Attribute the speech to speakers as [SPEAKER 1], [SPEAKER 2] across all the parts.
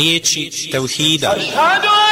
[SPEAKER 1] riječi Teuhida.
[SPEAKER 2] Ašhadu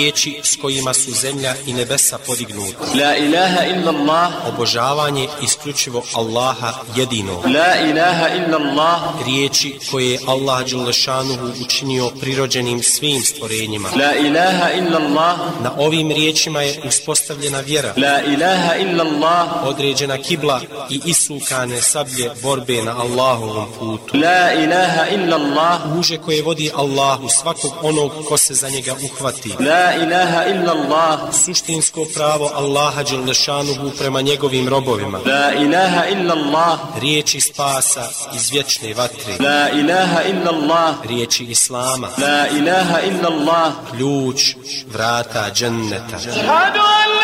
[SPEAKER 1] Riječi s kojima su zemlja i nebesa podignuti.
[SPEAKER 2] La ilaha illa Allah.
[SPEAKER 1] Obožavanje isključivo Allaha jedino.
[SPEAKER 2] La ilaha illa Allah.
[SPEAKER 1] Riječi koje je Allah Đelešanuhu učinio prirođenim svim stvorenjima.
[SPEAKER 2] La ilaha illa Allah.
[SPEAKER 1] Na ovim riječima je uspostavljena vjera,
[SPEAKER 2] La ilaha illa Allah.
[SPEAKER 1] određena kibla i isukane sablje borbe na Allahovom putu.
[SPEAKER 2] La ilaha illa Allah.
[SPEAKER 1] Uže koje vodi Allahu svakog onog ko se za njega uhvati.
[SPEAKER 2] La ilaha illa Allah.
[SPEAKER 1] Suštinsko pravo Allaha Đelešanuhu prema njegovim robovima.
[SPEAKER 2] La ilaha illa Allah.
[SPEAKER 1] Riječi spasa iz vječne vatre.
[SPEAKER 2] La ilaha illa Allah.
[SPEAKER 1] Riječi Islama.
[SPEAKER 2] La ilaha illa Allah.
[SPEAKER 1] Ključ vrata dženneta.
[SPEAKER 2] Ašhadu an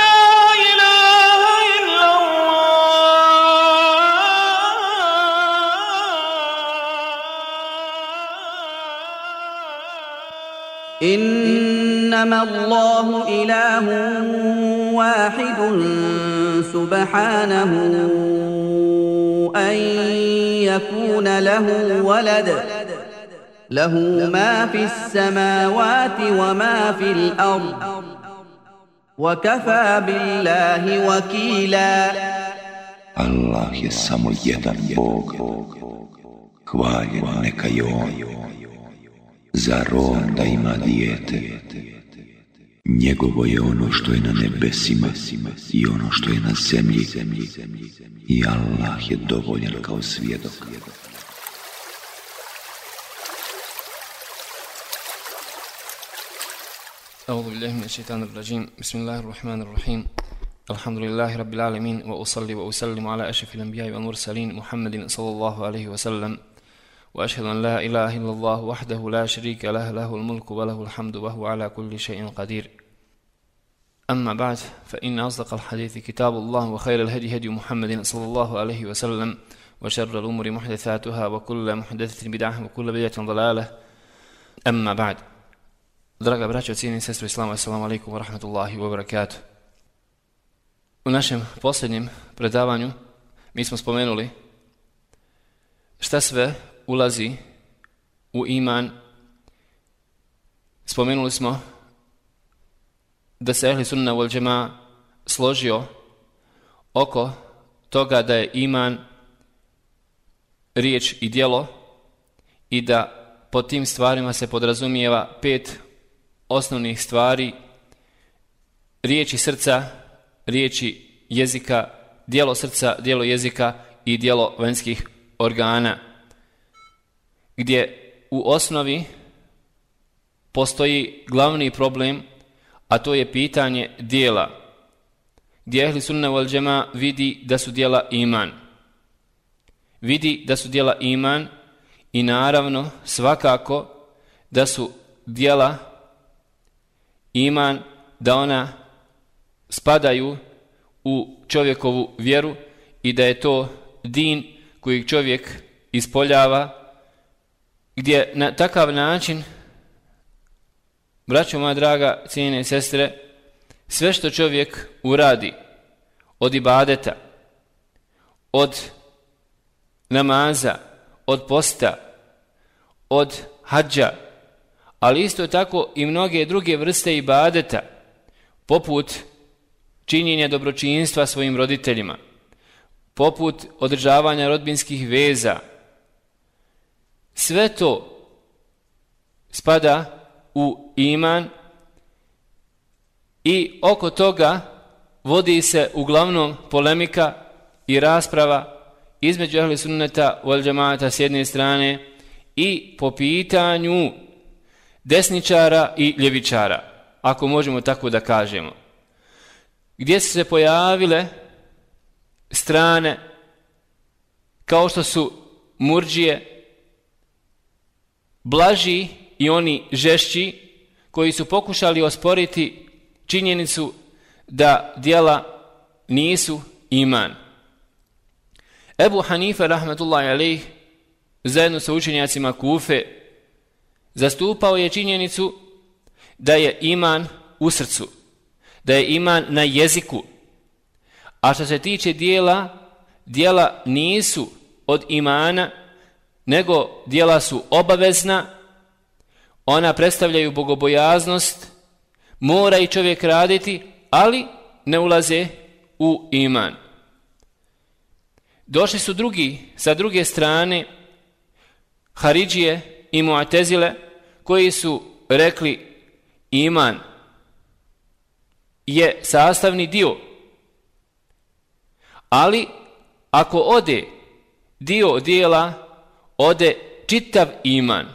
[SPEAKER 3] إنما الله إله واحد سبحانه أن يكون له ولد له ما في السماوات وما في الأرض وكفى بالله وكيلا
[SPEAKER 4] Allah je samo jedan Bog. Hvaljen. Zar On da ima dijete? Njegovo je ono što je na nebesima i ono što je na zemlji. I Allah je dovoljan kao svjedok.
[SPEAKER 5] أعوذ بالله من الشيطان الرجيم بسم الله الرحمن الرحيم الحمد لله رب العالمين وأصلي وأسلم على أشرف الأنبياء والمرسلين محمد صلى الله عليه وسلم وأشهد أن لا إله إلا الله وحده لا شريك له له الملك وله الحمد وهو على كل شيء قدير أما بعد فإن أصدق الحديث كتاب الله وخير الهدي هدي محمد صلى الله عليه وسلم وشر الأمور محدثاتها وكل محدثة بدعة وكل بدعة ضلالة أما بعد Draga braćo, sestru Islama, assalamu alaikum wa rahmatullahi wa barakatuh. U našem posljednjem predavanju mi smo spomenuli šta sve ulazi u iman. Spomenuli smo da se ehli sunna wal džema složio oko toga da je iman riječ i dijelo i da po tim stvarima se podrazumijeva pet osnovnih stvari riječi srca, riječi jezika, dijelo srca, dijelo jezika i dijelo vanjskih organa. Gdje u osnovi postoji glavni problem, a to je pitanje dijela. Gdje ehli sunna wal džema vidi da su dijela iman. Vidi da su dijela iman i naravno svakako da su dijela iman da ona spadaju u čovjekovu vjeru i da je to din kojeg čovjek ispoljava gdje na takav način braćo moja draga cijene sestre sve što čovjek uradi od ibadeta od namaza od posta od hađa ali isto tako i mnoge druge vrste ibadeta, poput činjenja dobročinstva svojim roditeljima, poput održavanja rodbinskih veza. Sve to spada u iman i oko toga vodi se uglavnom polemika i rasprava između ahli sunneta wal džamata s jedne strane i po pitanju desničara i ljevičara, ako možemo tako da kažemo. Gdje su se pojavile strane kao što su murđije, blaži i oni žešći, koji su pokušali osporiti činjenicu da dijela nisu iman. Ebu Hanife, rahmetullahi alaih, zajedno sa učenjacima Kufe, zastupao je činjenicu da je iman u srcu, da je iman na jeziku. A što se tiče dijela, dijela nisu od imana, nego dijela su obavezna, ona predstavljaju bogobojaznost, mora i čovjek raditi, ali ne ulaze u iman. Došli su drugi, sa druge strane, Haridžije i Mu'tezile, koji su rekli iman je sastavni dio. Ali ako ode dio dijela, ode čitav iman.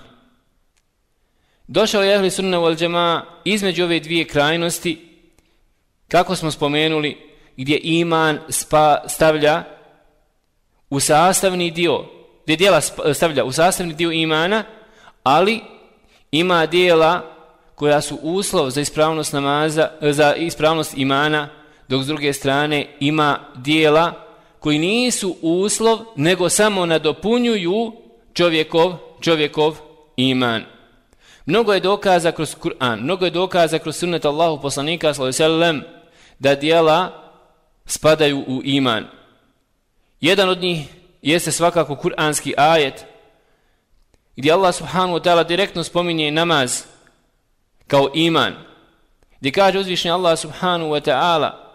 [SPEAKER 5] Došao je Ehli Sunna wal Jama između ove dvije krajnosti, kako smo spomenuli, gdje iman spa, stavlja u sastavni dio, gdje dijela stavlja u sastavni dio imana, ali ima dijela koja su uslov za ispravnost namaza, za ispravnost imana, dok s druge strane ima dijela koji nisu uslov, nego samo nadopunjuju čovjekov, čovjekov iman. Mnogo je dokaza kroz Kur'an, mnogo je dokaza kroz sunnet Allahu poslanika sallallahu da dijela spadaju u iman. Jedan od njih jeste svakako kuranski ajet gdje Allah subhanahu wa ta'ala direktno spominje namaz kao iman. Gdje kaže uzvišnji Allah subhanahu wa ta'ala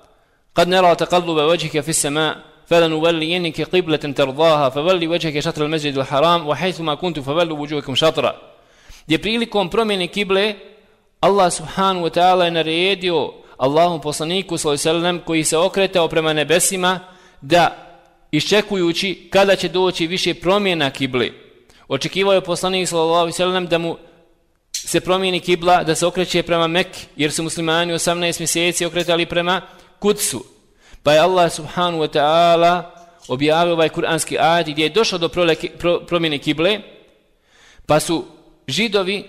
[SPEAKER 5] قد نرى تقلب وجهك في السماء فلنولينك قبلة ترضاها فولي وجهك شطر المسجد الحرام وحيث ما كنت فولوا وجوهكم شطرا gdje prilikom promjene kible Allah subhanahu wa ta'ala je naredio Allahom poslaniku sallam koji se okretao prema nebesima da iščekujući kada će doći više promjena kible očekivao je poslanik sallam da mu se promijeni kibla da se okreće prema Mekke jer su muslimani 18 mjeseci okretali prema Kudsu pa je Allah subhanahu wa ta'ala objavio ovaj kuranski ajed gdje je došlo do promjene kible pa su židovi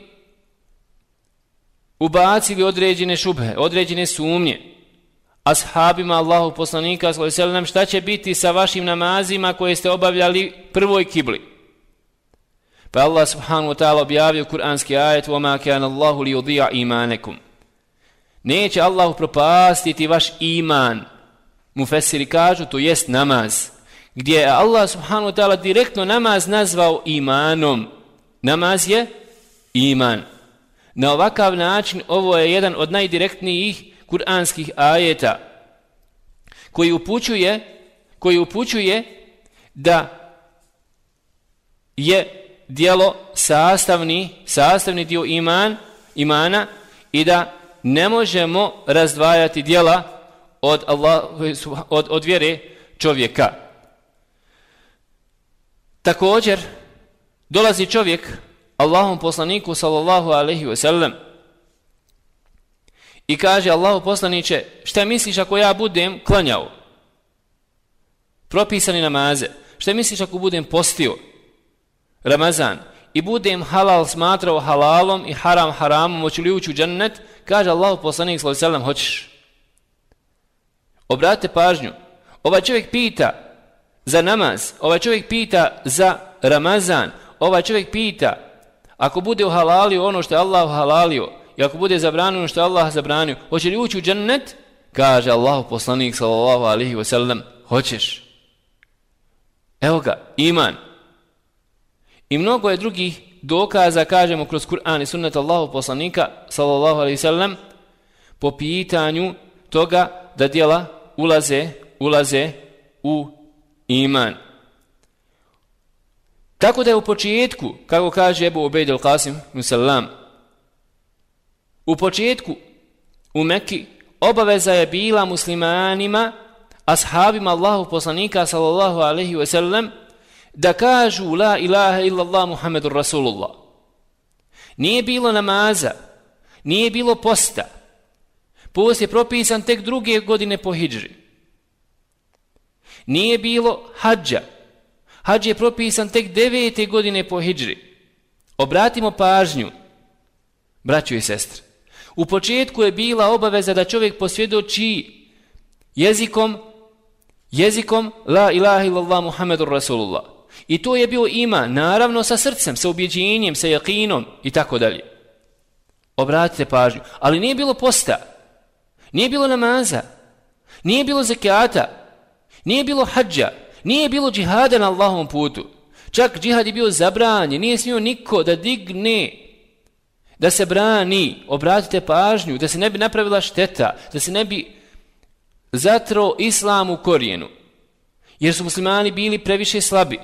[SPEAKER 5] ubacili određene šubhe, određene sumnje ashabima Allahu poslanika sallam, šta će biti sa vašim namazima koje ste obavljali prvoj kibli pa Allah subhanahu wa ta'ala objavio kuranski ajet وَمَا كَانَ اللَّهُ لِيُضِيَعْ إِمَانَكُمْ neće Allah propastiti vaš iman mufesiri kažu to jest namaz gdje je Allah subhanahu wa ta'ala direktno namaz nazvao imanom namaz je iman. Na ovakav način ovo je jedan od najdirektnijih kuranskih ajeta koji upućuje koji upućuje da je dijelo sastavni sastavni dio iman imana i da ne možemo razdvajati dijela od Allah od od vjere čovjeka. Također dolazi čovjek Allahom poslaniku sallallahu alaihi ve sellem i kaže Allahu poslaniće šta misliš ako ja budem klanjao? Propisani namaze. Šta misliš ako budem postio Ramazan i budem halal smatrao halalom i haram haramom hoću li ući u džennet? Kaže Allahu poslanik sallallahu alaihi ve sellem hoćeš obratite pažnju ovaj čovjek pita za namaz ovaj čovjek pita za Ramazan ovaj čovjek pita Ako bude uhalalio ono što je Allah uhalalio i ako bude zabranio ono što je Allah zabranio, hoće li ući u džennet? Kaže Allah poslanik sallallahu alihi wasallam, hoćeš. Evo ga, iman. I mnogo je drugih dokaza, kažemo, kroz Kur'an i sunnet Allahu poslanika sallallahu alaihi sallam, po pitanju toga da dijela ulaze, ulaze u iman. Tako da je u početku, kako kaže Ebu Ubejd al-Qasim, musallam, u početku u Mekki obaveza je bila muslimanima, ashabima Allahu poslanika sallallahu alaihi wa sallam, da kažu la ilaha illallah Muhammedur Rasulullah. Nije bilo namaza, nije bilo posta, post je propisan tek druge godine po hijđri. Nije bilo hađa, Hadž je propisan tek devete godine po hijđri. Obratimo pažnju, braćo i sestre. U početku je bila obaveza da čovjek posvjedoči jezikom, jezikom la ilaha illallah muhammedur rasulullah. I to je bio ima, naravno sa srcem, sa ubjeđenjem, sa jakinom i tako dalje. Obratite pažnju. Ali nije bilo posta. Nije bilo namaza. Nije bilo zekijata. Nije bilo hađa. Nije bilo džihada na Allahovom putu. Čak džihad je bio zabranjen. Nije smio niko da digne da se brani, obratite pažnju, da se ne bi napravila šteta, da se ne bi zatro islam u korijenu. Jer su muslimani bili previše slabi.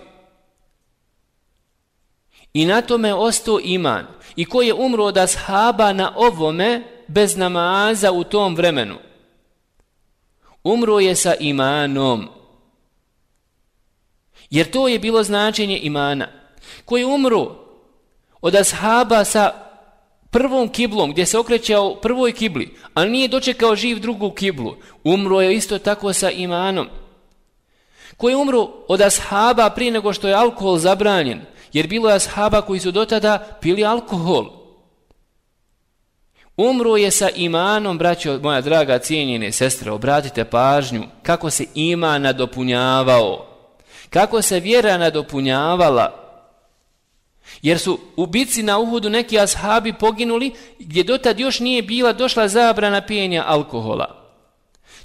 [SPEAKER 5] I na tome ostao iman. I ko je umro od ashaba na ovome bez namaza u tom vremenu? Umro je sa imanom. Jer to je bilo značenje imana. Koji je umro od ashaba sa prvom kiblom gdje se okrećao prvoj kibli, a nije dočekao živ drugu kiblu, umro je isto tako sa imanom. Koji je umro od ashaba prije nego što je alkohol zabranjen, jer bilo je ashaba koji su dotada pili alkohol. Umro je sa imanom, braćo, moja draga cijenjene sestre, obratite pažnju kako se iman nadopunjavao, kako se vjera nadopunjavala, Jer su u bici na Uhudu neki ashabi poginuli gdje dotad još nije bila došla zabrana pijenja alkohola.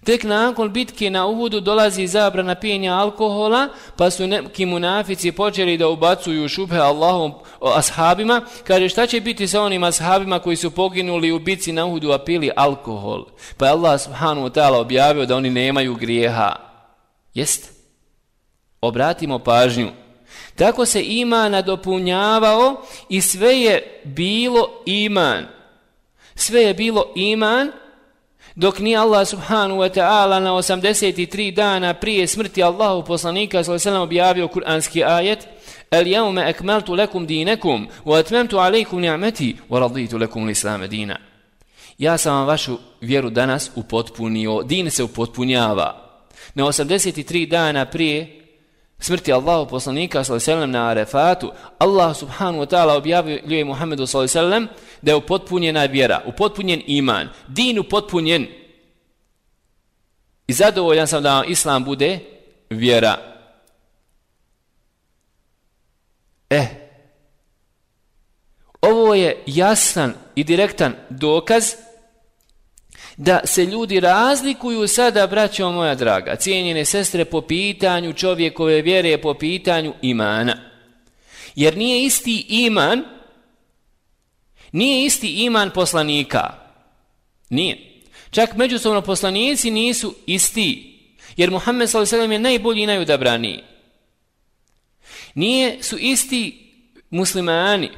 [SPEAKER 5] Tek nakon bitke na Uhudu dolazi zabrana pijenja alkohola, pa su neki munafici počeli da ubacuju šubhe Allahom ashabima. Kaže šta će biti sa onim ashabima koji su poginuli u bitci na Uhudu a pili alkohol? Pa je Allah subhanahu wa ta'ala objavio da oni nemaju grijeha. Jest? Obratimo pažnju. Tako se iman nadopunjavao i sve je bilo iman. Sve je bilo iman, dok ni Allah subhanahu wa ta'ala na 83 dana prije smrti Allahu poslanika s.a.v. objavio kuranski ajet El jaume ekmeltu lekum dinekum wa atmemtu alejkum ni'meti wa raditu lekum l'islame dina. Ja sam vam vašu vjeru danas upotpunio. Din se upotpunjava. Na 83 dana prije smrti Allahu poslanika sallallahu na Arefatu, Allah subhanahu wa ta'ala objavljuje Muhammedu sallallahu da je upotpunjena vjera, upotpunjen iman, din upotpunjen. I zadovoljan sam da vam islam bude vjera. Eh, ovo je jasan i direktan dokaz da se ljudi razlikuju sada, braćo moja draga, cijenjene sestre, po pitanju čovjekove vjere, po pitanju imana. Jer nije isti iman, nije isti iman poslanika. Nije. Čak međusobno poslanici nisu isti. Jer Muhammed s.a.v. je najbolji i najudabraniji. Nije su isti muslimani.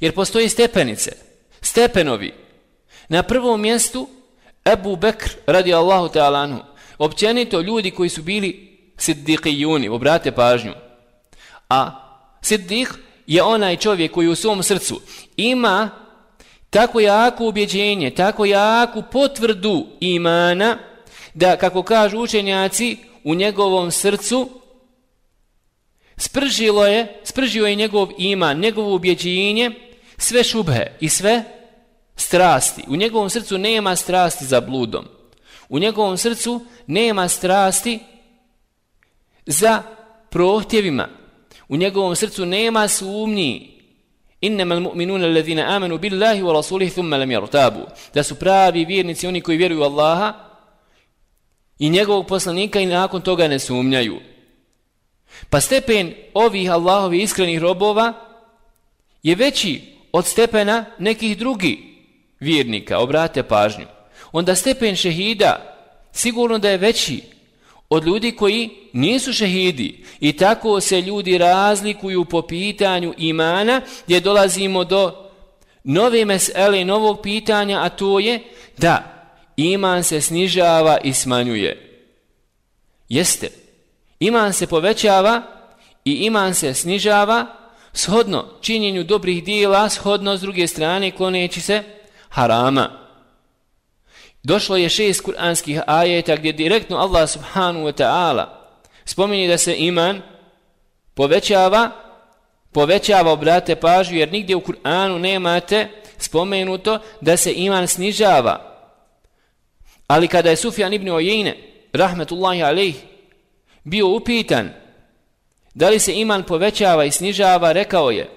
[SPEAKER 5] Jer postoje stepenice. Stepenovi. Na prvom mjestu Ebu Bekr radi Allahu ta'ala anhu. Općenito ljudi koji su bili siddiqijuni, obrate pažnju. A siddiq je onaj čovjek koji u svom srcu ima tako jako ubjeđenje, tako jaku potvrdu imana, da, kako kažu učenjaci, u njegovom srcu spržilo je, spržio je njegov iman, njegovo ubjeđenje, sve šubhe i sve strasti. U njegovom srcu nema strasti za bludom. U njegovom srcu nema strasti za prohtjevima. U njegovom srcu nema sumnji. Innama al-mu'minuna alladhina amanu billahi wa rasulihi thumma lam yartabu. Da su pravi vjernici oni koji vjeruju Allaha i njegovog poslanika i nakon toga ne sumnjaju. Pa stepen ovih Allahovi iskrenih robova je veći od stepena nekih drugih vjernika, obrate pažnju, onda stepen šehida sigurno da je veći od ljudi koji nisu šehidi i tako se ljudi razlikuju po pitanju imana gdje dolazimo do nove mesele, novog pitanja, a to je da iman se snižava i smanjuje. Jeste, iman se povećava i iman se snižava shodno činjenju dobrih dijela, shodno s druge strane kloneći se harama. Došlo je šest kuranskih ajeta gdje direktno Allah subhanahu wa ta'ala spominje da se iman povećava, povećava, obrate pažu, jer nigdje u Kur'anu nemate spomenuto da se iman snižava. Ali kada je Sufjan ibn Ojine, rahmetullahi alejhi, bio upitan da li se iman povećava i snižava, rekao je,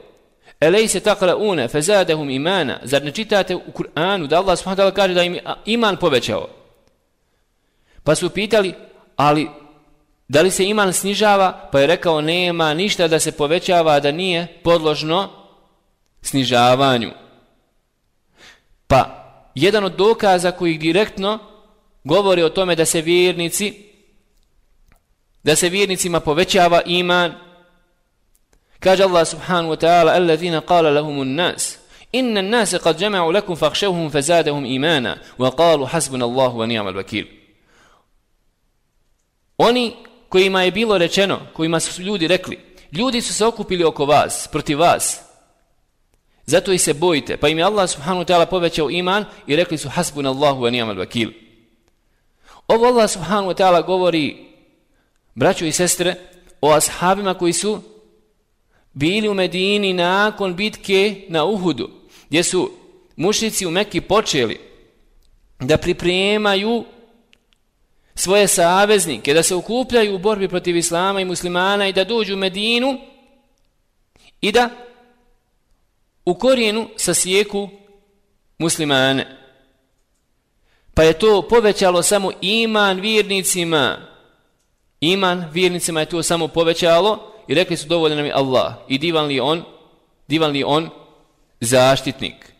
[SPEAKER 5] Elejse se une fezadehum imana. Zar ne čitate u Kur'anu da Allah subhanahu wa ta'ala kaže da im iman povećao? Pa su pitali, ali da li se iman snižava? Pa je rekao, nema ništa da se povećava da nije podložno snižavanju. Pa, jedan od dokaza koji direktno govori o tome da se vjernici da se vjernicima povećava iman kaže Allah subhanahu wa ta'ala alladhina qala lahumun nas inna an-nas qad jama'u lakum fakhshawhum fazadahum imana wa qalu hasbunallahu wa ni'mal wakeel. Oni kojima je bilo rečeno kojima su ljudi rekli ljudi su se okupili oko vas protiv vas. Zato i se bojite. Pa im je Allah subhanahu wa ta'ala povećao iman i rekli su hasbunallahu wa ni'mal wakeel. Ovo Allah subhanahu wa ta'ala govori braćo i sestre, o ashabima koji su bili u Medini nakon bitke na Uhudu, gdje su mušnici u Mekki počeli da pripremaju svoje saveznike, da se ukupljaju u borbi protiv Islama i muslimana i da dođu u Medinu i da u korijenu sasijeku muslimane. Pa je to povećalo samo iman vjernicima, iman vjernicima je to samo povećalo i rekli su dovoljno nam je Allah. I divan li on? Divan li on? Zaštitnik.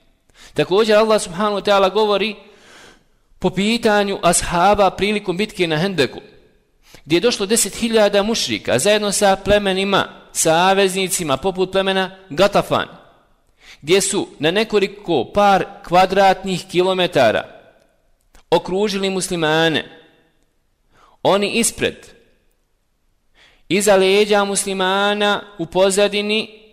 [SPEAKER 5] Također Allah subhanahu wa ta'ala govori po pitanju ashaba prilikom bitke na Hendeku gdje je došlo deset hiljada mušrika zajedno sa plemenima saveznicima poput plemena Gatafan gdje su na nekoliko par kvadratnih kilometara okružili muslimane. Oni ispred Iza leđa muslimana u pozadini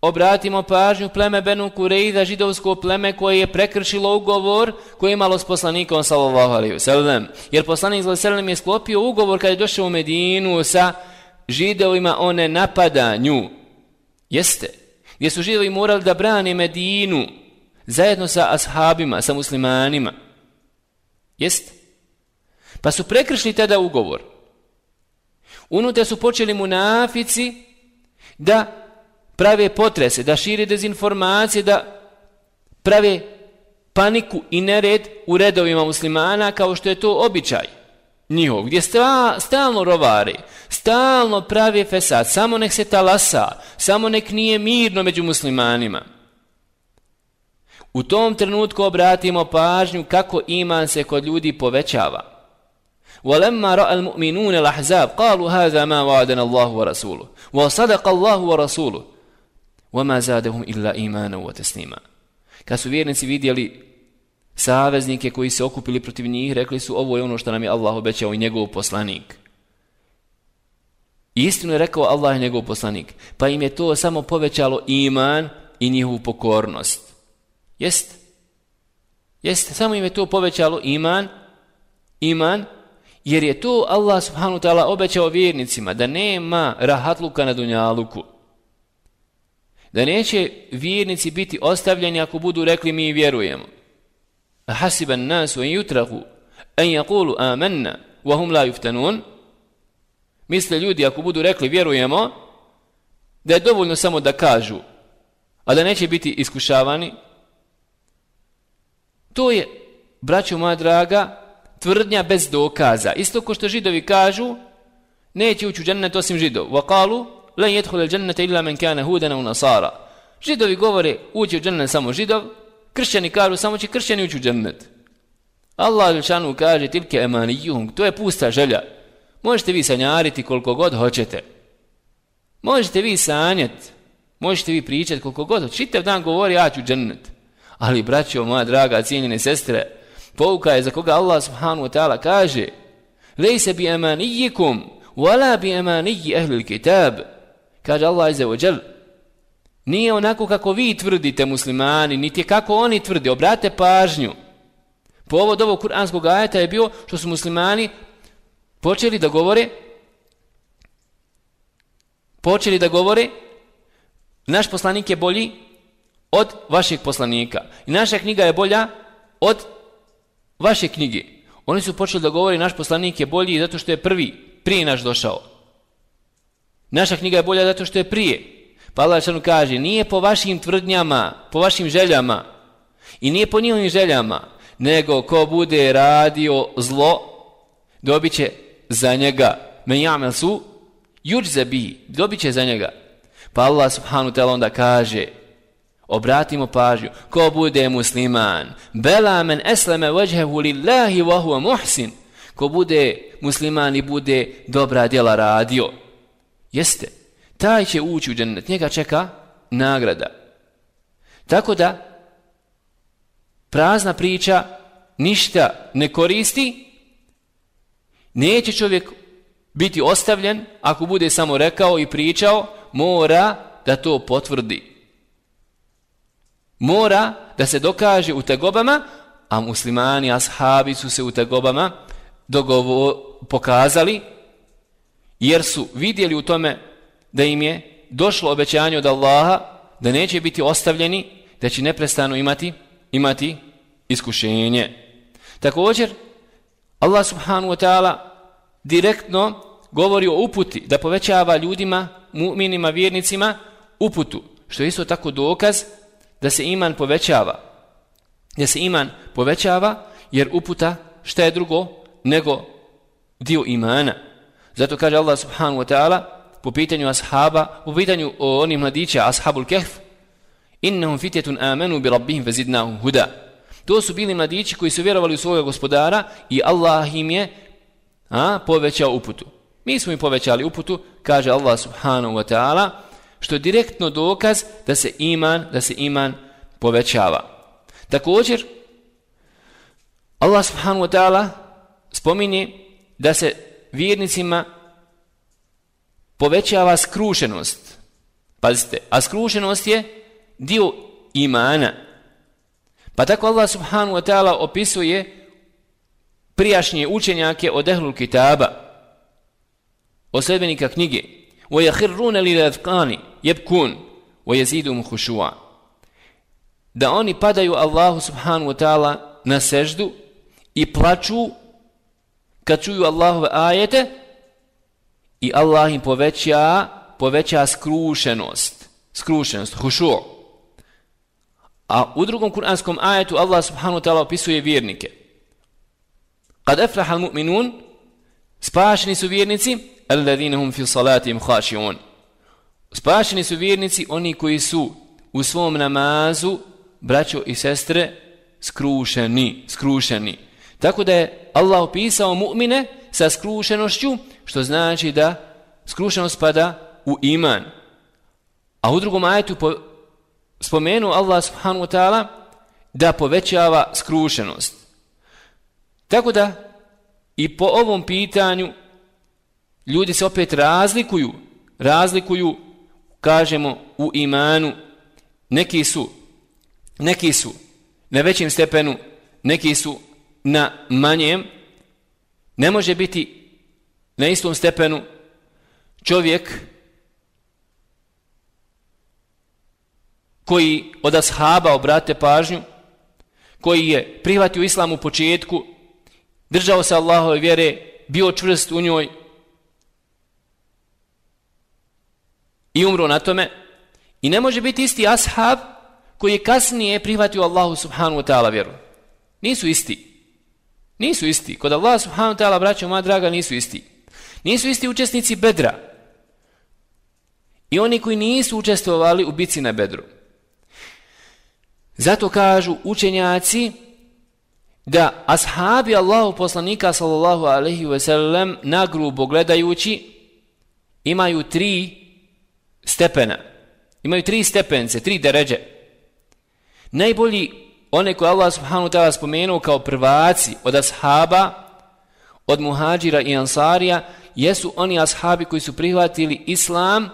[SPEAKER 5] obratimo pažnju pleme Benu Kurejda, židovsko pleme koje je prekršilo ugovor koji je imalo s poslanikom sallallahu alaihi wasallam. Jer poslanik sallallahu alaihi wasallam je sklopio ugovor kada je došao u Medinu sa židovima o nenapadanju. Jeste. Gdje su židovi morali da brane Medinu zajedno sa ashabima, sa muslimanima. Jeste. Pa su prekršili tada ugovor. Unutra su počeli munafici da prave potrese, da šire dezinformacije, da prave paniku i nered u redovima muslimana kao što je to običaj njihov, gdje sta, stalno rovare, stalno prave fesad, samo nek se talasa, samo nek nije mirno među muslimanima. U tom trenutku obratimo pažnju kako iman se kod ljudi povećava. ولما راى المؤمنون الاحزاب قالوا هذا ما وعدنا الله ورسوله وصدق الله ورسوله وما زادهم الا ايمانا وتسليما kad su vjernici vidjeli saveznike koji se okupili protiv njih rekli su ovo je ono što nam je Allah obećao i njegov poslanik I istinu je rekao Allah i njegov poslanik pa im je to samo povećalo iman i njihovu pokornost jest jest samo im je to povećalo iman iman Jer je to Allah subhanahu ta'ala obećao vjernicima da nema rahatluka na dunjaluku. Da neće vjernici biti ostavljeni ako budu rekli mi vjerujemo. Hasiban nasu en jutrahu en jakulu amanna wa hum la yuftanun. Misle ljudi ako budu rekli vjerujemo da je dovoljno samo da kažu a da neće biti iskušavani. To je, braćo moja draga, tvrdnja bez dokaza. Isto ko što židovi kažu, neće ući u džennet osim židov. Wa kalu, len jedhul il džennete illa men kane hudena u nasara. Židovi govore, ući u džennet samo židov, kršćani kažu, samo će kršćani ući u džennet. Allah ilšanu kaže, tilke emanijuhum, to je pusta želja. Možete vi sanjariti koliko god hoćete. Možete vi sanjati, možete vi pričati koliko god hoćete. Čitav dan govori, ja ću džennet. Ali, braćo, moja draga, cijenjene sestre, pouka je za koga Allah subhanahu wa ta'ala kaže lejse bi emanijikum wala bi emaniji ehli kitab. Kaže Allah iza ođel nije onako kako vi tvrdite muslimani niti kako oni tvrde. Obrate pažnju. Povod ovog kuranskog ajeta je bio što su muslimani počeli da govore počeli da govore naš poslanik je bolji od vašeg poslanika. I naša knjiga je bolja od vaše knjige. Oni su počeli da govori naš poslanik je bolji zato što je prvi, prije naš došao. Naša knjiga je bolja zato što je prije. Pa Allah šanu kaže, nije po vašim tvrdnjama, po vašim željama, i nije po njihovim željama, nego ko bude radio zlo, dobit će za njega, men jamel su, juđ za bi, dobit će za njega. Pa Allah subhanu tela onda kaže, obratimo pažnju, ko bude musliman, bela men esleme veđhehu lillahi wa huwa muhsin, ko bude musliman i bude dobra djela radio, jeste, taj će ući u džennet, njega čeka nagrada. Tako da, prazna priča ništa ne koristi, neće čovjek biti ostavljen ako bude samo rekao i pričao, mora da to potvrdi. Mora da se dokaže u tegobama, a muslimani, ashabi su se u tegobama dogovo, pokazali, jer su vidjeli u tome da im je došlo obećanje od Allaha da neće biti ostavljeni, da će neprestano imati imati iskušenje. Također, Allah subhanahu wa ta'ala direktno govori o uputi da povećava ljudima, mu'minima, vjernicima uputu, što je isto tako dokaz da se iman povećava. Da se iman povećava jer uputa šta je drugo nego dio imana. Zato kaže Allah subhanahu wa ta'ala po pitanju ashaba, po pitanju o onih mladića, ashabul kehf, innahum fitjetun amanu bi rabbihim fazidnahum huda. To su bili mladići koji su vjerovali u svoga gospodara i Allah im je a, povećao uputu. Mi smo im povećali uputu, kaže Allah subhanahu wa ta'ala, što je direktno dokaz da se iman, da se iman povećava. Također, Allah subhanahu wa ta'ala spominje da se vjernicima povećava skrušenost. Pazite, a skrušenost je dio imana. Pa tako Allah subhanahu wa ta'ala opisuje prijašnje učenjake od ehlul kitaba, od sledbenika knjige, وَيَخِرُّونَ لِلَذْقَانِ يَبْكُونَ وَيَزِيدُمُ خُشُوَا Da oni padaju Allahu subhanahu wa ta'ala na seždu i plaču kad čuju Allahove ajete i Allah im poveća, poveća skrušenost, skrušenost, hušu. A u drugom kuranskom ajetu Allah subhanahu wa ta'ala opisuje vjernike. Kad efraha mu'minun, spašeni su vjernici, alladhina hum fi salatihim khashi'un. Spašeni su vjernici oni koji su u svom namazu, braćo i sestre, skrušeni, skrušeni. Tako da je Allah opisao mu'mine sa skrušenošću, što znači da skrušenost pada u iman. A u drugom ajetu po, spomenu Allah subhanahu wa ta'ala da povećava skrušenost. Tako da i po ovom pitanju ljudi se opet razlikuju, razlikuju, kažemo, u imanu. Neki su, neki su na većem stepenu, neki su na manjem. Ne može biti na istom stepenu čovjek koji od ashaba obrate pažnju, koji je prihvatio islam u početku, držao se Allahove vjere, bio čvrst u njoj i umro na tome. I ne može biti isti ashab koji je kasnije prihvatio Allahu subhanu wa ta'ala vjeru. Nisu isti. Nisu isti. Kod Allah subhanu wa ta'ala, braćo moja draga, nisu isti. Nisu isti učesnici bedra. I oni koji nisu učestvovali u bici na bedru. Zato kažu učenjaci da ashabi Allahu poslanika sallallahu alaihi ve sellem nagrubo gledajući imaju tri stepena. Imaju tri stepence, tri deređe. Najbolji one koje Allah subhanahu ta'ala spomenuo kao prvaci od ashaba, od muhađira i ansarija, jesu oni ashabi koji su prihvatili islam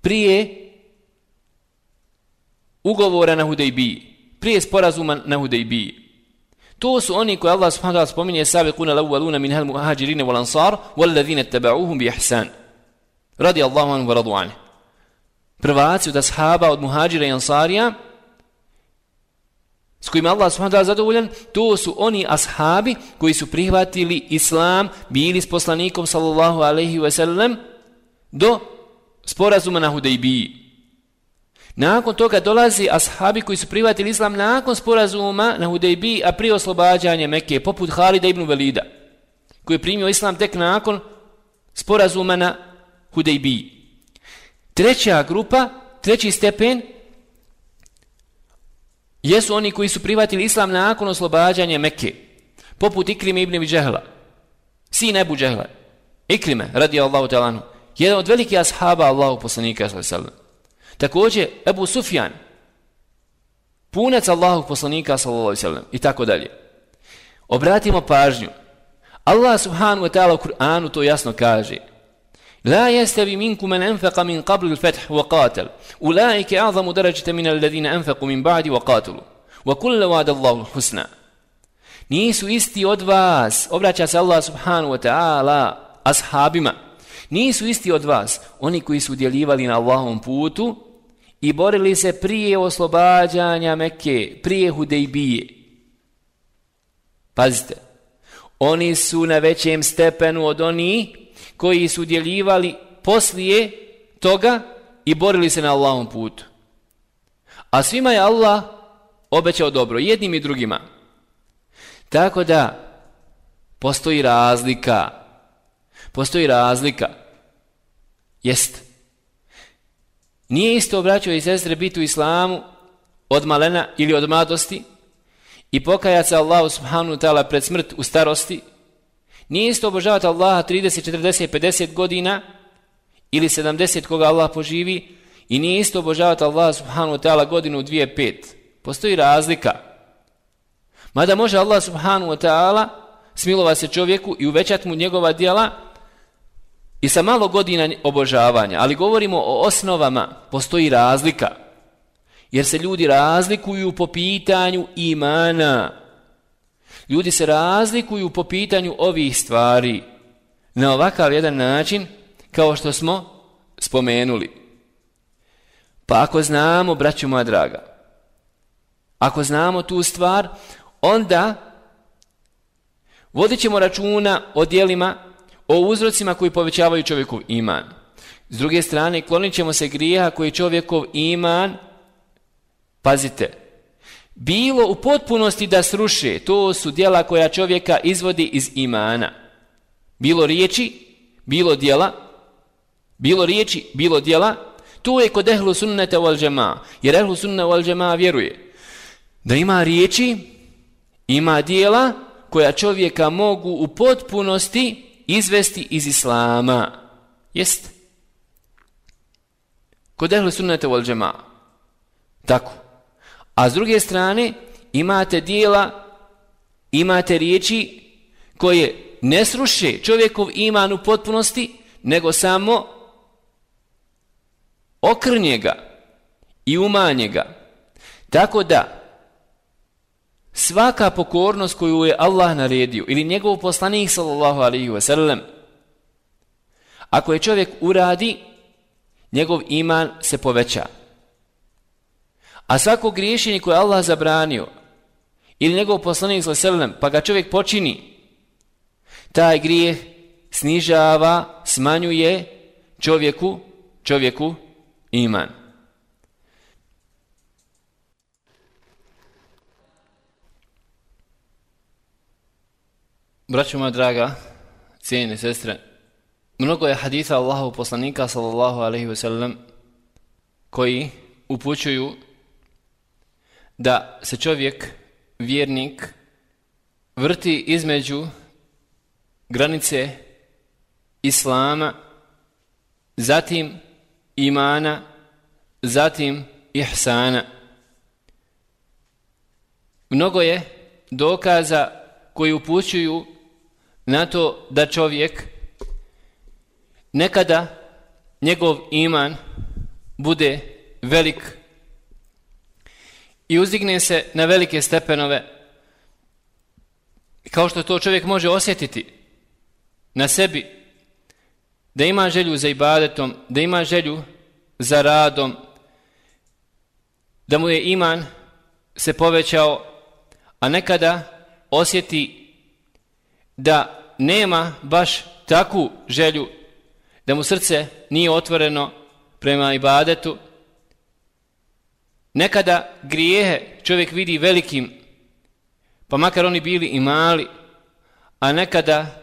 [SPEAKER 5] prije ugovora na Hudejbiji, prije sporazuma na Hudejbiji. To su oni koji Allah subhanahu wa ta'ala spominje sabiquna lavvaluna min hal muhađirine wal ansar wal ladhine taba'uhum bi ihsan. Radi Allahu anhu wa radu anhu. Prvaci od ashaba, od muhađira i ansarija, s kojima Allah subhanahu wa ta'ala zadovoljan, to su oni ashabi koji su prihvatili islam, bili s poslanikom sallallahu alaihi wa sallam, do sporazuma na Hudejbiji. Nakon toga dolazi ashabi koji su prihvatili islam nakon sporazuma na Hudejbiji, a prije oslobađanja Mekke, poput Halida ibn Velida, koji je primio islam tek nakon sporazuma na Hudejbiji. Treća grupa, treći stepen, jesu oni koji su privatili islam nakon oslobađanja Mekke, poput Ikrime ibn Džehla, sin Ebu Džehla, Ikrime, radi Allahu talanu, jedan od velikih ashaba Allahu poslanika sallam. Također Ebu Sufjan, punac Allahu poslanika sallallahu sallam i tako dalje. Obratimo pažnju. Allah subhanahu wa ta'ala u Kur'anu to jasno kaže. La yastavi minkum man anfaqa min qabl al-fath wa qatal. Ulaika a'zamu darajatan min alladhina anfaqu min ba'di wa qatalu. Wa kullu wa'd Allahu husna. Nisu isti od vas, obraća se Allah subhanahu wa ta'ala ashabima, nisu isti od vas, oni koji su udjeljivali na Allahom putu i borili se prije oslobađanja Mekke, prije Hudejbije. Pazite, oni su na većem stepenu od oni koji su udjeljivali poslije toga i borili se na Allahom putu. A svima je Allah obećao dobro, jednim i drugima. Tako da, postoji razlika. Postoji razlika. Jest. Nije isto, braćo i sestre, biti u islamu od malena ili od mladosti i pokajati se Allahu subhanu ta'ala pred smrt u starosti. Nije isto obožavati Allaha 30, 40, 50 godina ili 70 koga Allah poživi i nije isto obožavati Allaha subhanu ta'ala godinu, dvije, pet. Postoji razlika. Mada može Allah subhanu wa ta'ala smilova se čovjeku i uvećati mu njegova dijela i sa malo godina obožavanja, ali govorimo o osnovama, postoji razlika. Jer se ljudi razlikuju po pitanju imana. Ljudi se razlikuju po pitanju ovih stvari na ovakav jedan način kao što smo spomenuli. Pa ako znamo, braću moja draga, ako znamo tu stvar, onda vodit ćemo računa o dijelima, o uzrocima koji povećavaju čovjekov iman. S druge strane, klonit ćemo se grijeha koji čovjekov iman, pazite, bilo u potpunosti da sruše, to su dijela koja čovjeka izvodi iz imana. Bilo riječi, bilo dijela, bilo riječi, bilo dijela, to je kod ehlu sunnete wal džema, jer ehlu sunnete wal džema vjeruje da ima riječi, ima dijela koja čovjeka mogu u potpunosti izvesti iz islama. Jest. Kod ehlu sunnete wal džema. Tako. A s druge strane, imate dijela, imate riječi koje ne sruše čovjekov iman u potpunosti, nego samo okrnje ga i umanje ga. Tako da, svaka pokornost koju je Allah naredio ili njegov poslanik sallallahu alaihi wa sallam ako je čovjek uradi njegov iman se poveća a svako griješenje koje Allah zabranio ili njegov poslanik sallallahu selem, pa ga čovjek počini taj grijeh snižava smanjuje čovjeku čovjeku iman. Braćo moja draga, cijene sestre, mnogo je haditha Allahu poslanika sallallahu alaihi ve sellem koji upućuju da se čovjek, vjernik, vrti između granice Islama, zatim imana, zatim ihsana. Mnogo je dokaza koji upućuju na to da čovjek nekada njegov iman bude velik i uzdigne se na velike stepenove. Kao što to čovjek može osjetiti na sebi da ima želju za ibadetom, da ima želju za radom, da mu je iman se povećao, a nekada osjeti da nema baš takvu želju, da mu srce nije otvoreno prema ibadetu, nekada grijehe čovjek vidi velikim, pa makar oni bili i mali, a nekada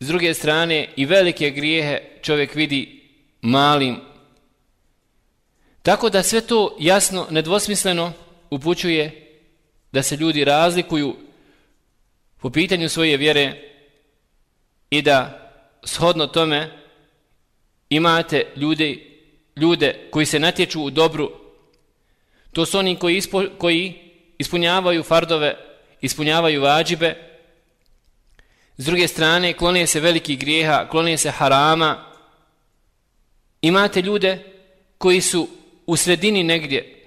[SPEAKER 5] s druge strane i velike grijehe čovjek vidi malim. Tako da sve to jasno, nedvosmisleno upućuje da se ljudi razlikuju po pitanju svoje vjere i da shodno tome imate ljude, ljude koji se natječu u dobru. To su oni koji, ispo, koji ispunjavaju fardove, ispunjavaju vađibe. S druge strane, klone se veliki grijeha, klone se harama. Imate ljude koji su u sredini negdje,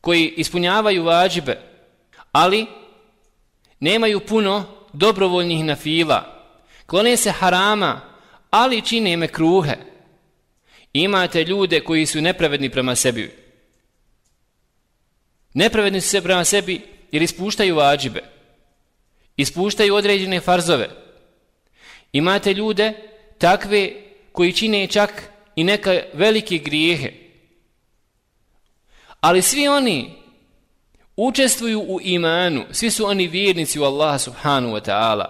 [SPEAKER 5] koji ispunjavaju vađibe, ali nemaju puno dobrovoljnih nafila, klone se harama, ali čine me kruhe. Imate ljude koji su nepravedni prema sebi. Nepravedni su se prema sebi jer ispuštaju vađibe, ispuštaju određene farzove. Imate ljude takve koji čine čak i neka velike grijehe. Ali svi oni učestvuju u imanu, svi su oni vjernici u Allaha subhanu wa ta'ala.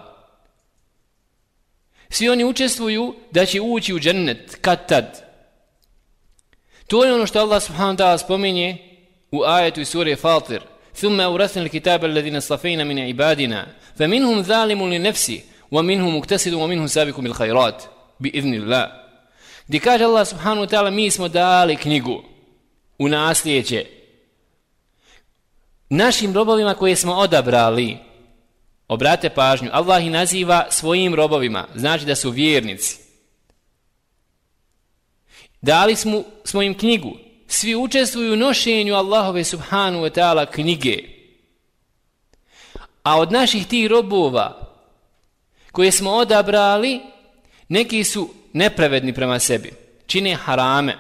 [SPEAKER 5] Svi oni učestvuju da će ući u džennet kad tad. To je ono što Allah subhanu wa ta'ala spominje u ajetu iz sure Fatir. ثم أورثنا الكتاب الذين اصطفينا من عبادنا فمنهم ظالم لنفسه ومنهم مكتسد ومنهم سابق بالخيرات بإذن الله Gdje kaže Allah subhanahu wa ta'ala mi smo dali knjigu u nasljeđe našim robovima koje smo odabrali. Obrate pažnju, Allah ih naziva svojim robovima, znači da su vjernici. Dali smo, smo im knjigu, svi učestvuju u nošenju Allahove subhanu wa ta'ala knjige. A od naših tih robova koje smo odabrali, neki su nepravedni prema sebi, čine harame,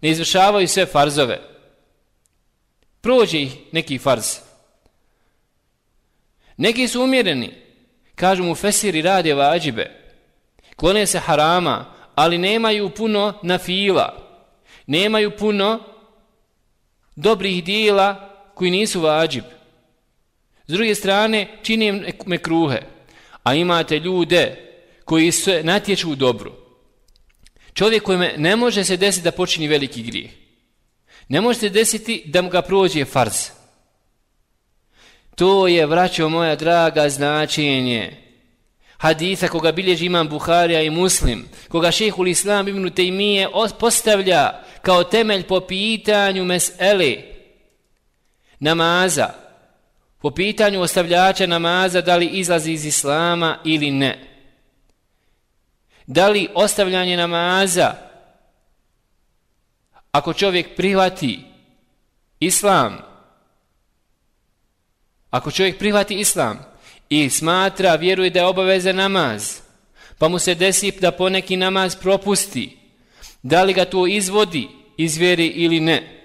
[SPEAKER 5] ne izvršavaju sve farzove. Prođe ih neki farz. Neki su umjereni, kažu mu fesiri rade vađibe, klone se harama, ali nemaju puno na fila, nemaju puno dobrih dijela koji nisu vađib. S druge strane, čini me kruhe, a imate ljude koji se natječu u dobru. Čovjek kojime ne može se desiti da počini veliki grijeh. Ne može se desiti da mu ga prođe farz. To je, vraćo moja draga, značenje haditha koga bilježi imam Buharija i Muslim, koga šehhul Islam ibn Tejmije postavlja kao temelj po pitanju mesele namaza, po pitanju ostavljača namaza da li izlazi iz Islama ili ne. Da li ostavljanje namaza ako čovjek prihvati islam ako čovjek prihvati islam i smatra, vjeruje da je obaveze namaz pa mu se desi da poneki namaz propusti da li ga to izvodi iz vjere ili ne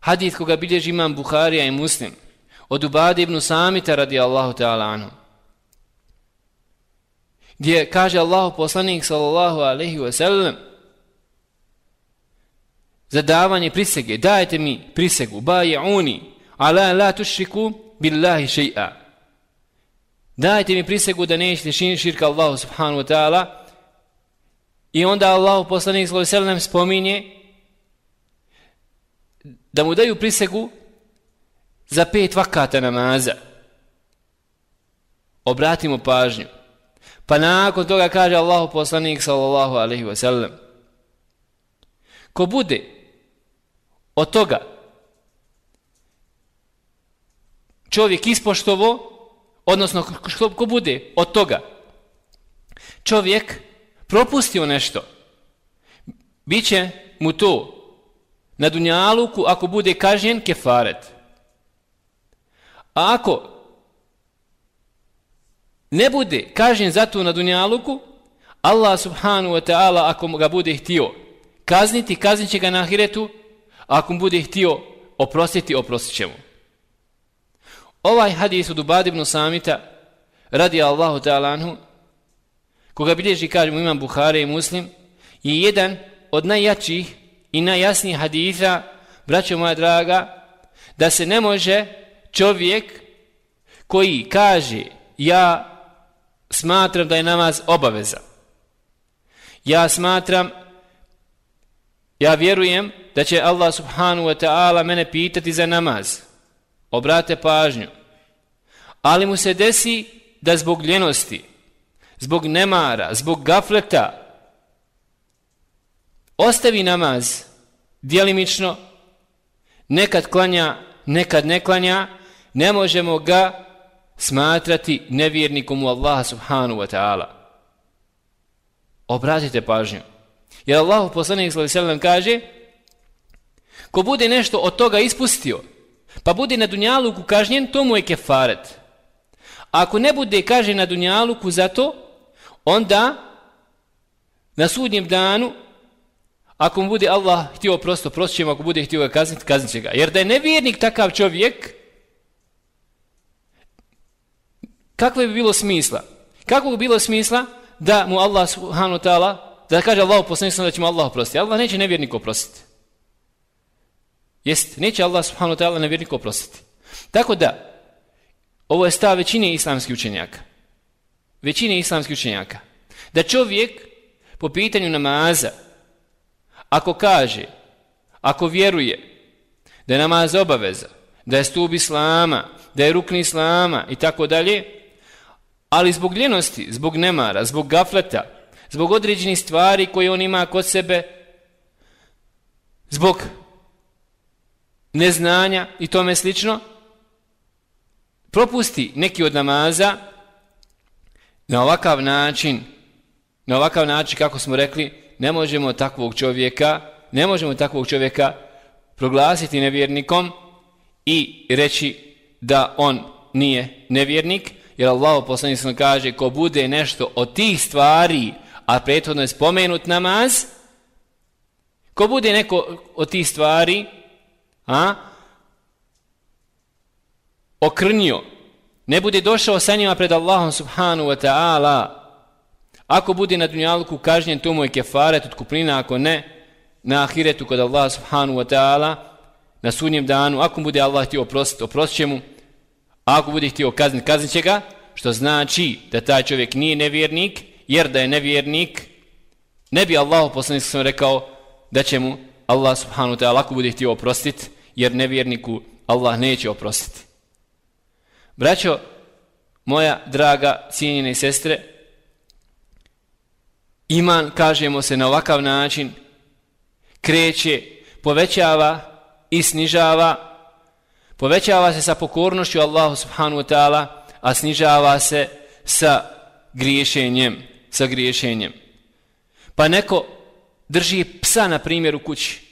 [SPEAKER 5] hadith koga bilježi imam Buharija i Muslim od Ubade ibn Samita radi Allahu ta'ala anhu gdje kaže Allahu poslanik sallallahu alaihi wa sallam za davanje prisege, dajte mi prisegu, baje uni, ala la tušriku billahi še'a. Dajte mi prisegu da nećete širka Allahu subhanahu wa ta'ala i onda Allahu poslanik sallallahu alaihi spominje da mu daju prisegu za pet vakata namaza. Obratimo pažnju. Pa nakon toga kaže Allahu poslanik sallallahu alaihi wa sallam ko bude od toga čovjek ispoštovo odnosno ko bude od toga čovjek propustio nešto biće mu to na dunjaluku ako bude kažnjen kefaret a ako ne bude kažnjen za to na dunjaluku, Allah subhanu wa ta'ala ako ga bude htio kazniti, kaznit će ga na ahiretu, a ako mu bude htio oprostiti, oprostit će mu. Ovaj hadis od Ubad ibn Samita radi Allahu ta'ala anhu, koga bilježi, kažemo, imam Buhare i Muslim, je jedan od najjačih i najjasnijih haditha, braćo moja draga, da se ne može čovjek koji kaže ja smatram da je namaz obaveza. Ja smatram, ja vjerujem da će Allah subhanahu wa ta'ala mene pitati za namaz. Obrate pažnju. Ali mu se desi da zbog ljenosti, zbog nemara, zbog gafleta, ostavi namaz dijelimično, nekad klanja, nekad ne klanja, ne možemo ga smatrati nevjernikom u Allaha subhanahu wa ta'ala. Obratite pažnju. Jer Allah poslanik sallallahu kaže ko bude nešto od toga ispustio, pa bude na dunjaluku kažnjen, to mu je kefaret. A ako ne bude kažnjen na dunjaluku za to, onda na sudnjem danu Ako mu bude Allah htio prosto, prosto ćemo, ako bude htio ga kazniti, kaznit će ga. Jer da je nevjernik takav čovjek, kakve bi bilo smisla? Kako bi bilo smisla da mu Allah subhanahu ta'ala, da kaže Allah poslanik da će mu Allah oprostiti? Allah neće nevjernik oprostiti. Jest, neće Allah subhanahu ta'ala nevjernik oprostiti. Tako da, ovo je stav većine islamskih učenjaka. Većine islamskih učenjaka. Da čovjek po pitanju namaza, Ako kaže, ako vjeruje da je namaz obaveza, da je stup islama, da je rukni islama i tako dalje, ali zbog ljenosti, zbog nemara, zbog gafleta, zbog određenih stvari koje on ima kod sebe, zbog neznanja i tome slično, propusti neki od namaza na ovakav način, na ovakav način kako smo rekli, ne možemo takvog čovjeka, ne možemo takvog čovjeka proglasiti nevjernikom i reći da on nije nevjernik, jer Allah poslanicom kaže ko bude nešto od tih stvari, a prethodno je spomenut namaz, ko bude neko od tih stvari, a, okrnio, ne bude došao sa njima pred Allahom subhanu wa ta'ala, Ako bude na dunjalku kažnjen, to mu je kefaret od kuplina, ako ne, na ahiretu kod Allah subhanu wa ta'ala, na sunnjem danu, ako bude Allah htio oprostiti, oprostit će mu, a ako bude htio kazniti, kaznit će ga, što znači da taj čovjek nije nevjernik, jer da je nevjernik, ne bi Allah poslanik sam rekao da će mu Allah subhanu wa ta'ala, ako bude htio oprostiti, jer nevjerniku Allah neće oprostiti. Braćo, moja draga cijenjene sestre, Iman, kažemo se na ovakav način, kreće, povećava i snižava, povećava se sa pokornošću Allahu subhanu wa ta'ala, a snižava se sa griješenjem, sa griješenjem. Pa neko drži psa, na primjer, u kući.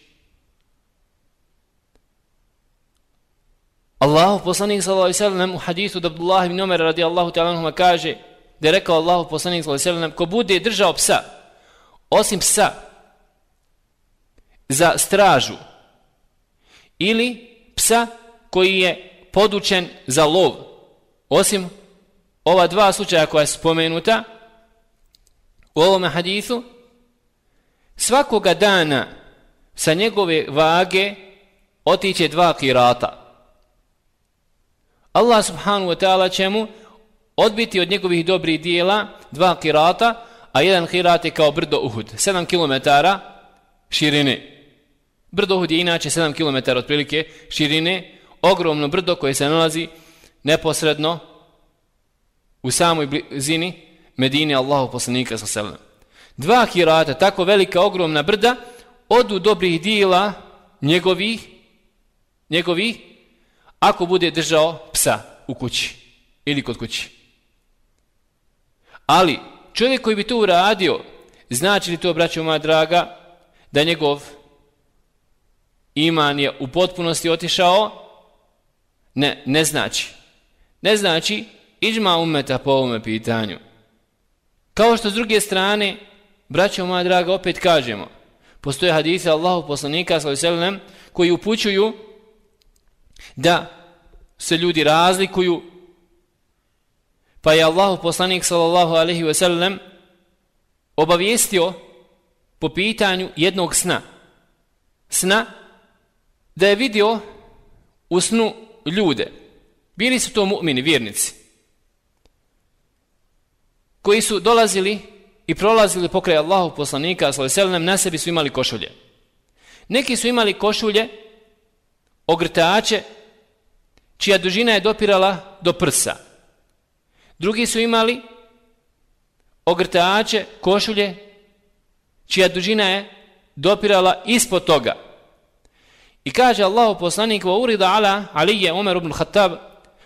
[SPEAKER 5] Allahu poslanik sallallahu alejhi ve sellem u hadisu od Abdullah ibn Umar radijallahu ta'ala kaže da je rekao Allahu poslanik sallallahu alejhi ve sellem ko bude držao psa osim psa za stražu ili psa koji je podučen za lov osim ova dva slučaja koja je spomenuta u ovom hadisu svakoga dana sa njegove vage otiće dva kirata. Allah subhanahu wa ta'ala će mu odbiti od njegovih dobrih dijela dva kirata, a jedan kirat je kao brdo Uhud, 7 km širine. Brdo Uhud je inače 7 km otprilike širine, ogromno brdo koje se nalazi neposredno u samoj blizini Medine Allahu poslanika sa selem. Dva kirata, tako velika, ogromna brda, odu dobrih dijela njegovih, njegovih, ako bude držao psa u kući ili kod kući. Ali, čovjek koji bi to uradio, znači li to, braćo moja draga, da njegov iman je u potpunosti otišao? Ne, ne znači. Ne znači, iđma umeta po ovome pitanju. Kao što s druge strane, braćo moja draga, opet kažemo, postoje hadise Allahu poslanika sallam, koji upućuju da se ljudi razlikuju Pa je Allah poslanik sallallahu alaihi ve sellem obavijestio po pitanju jednog sna. Sna da je vidio u snu ljude. Bili su to mu'mini, vjernici. Koji su dolazili i prolazili pokraj Allahu poslanika, sallam, na sebi su imali košulje. Neki su imali košulje, ogrtače, čija dužina je dopirala do prsa. Drugi su imali ogrtače, košulje, čija dužina je dopirala ispod toga. I kaže Allahu poslanik wa urida ala Alije Omer ibn Khattab